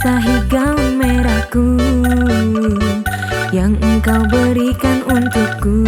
basahi gaun merahku Yang engkau berikan untukku.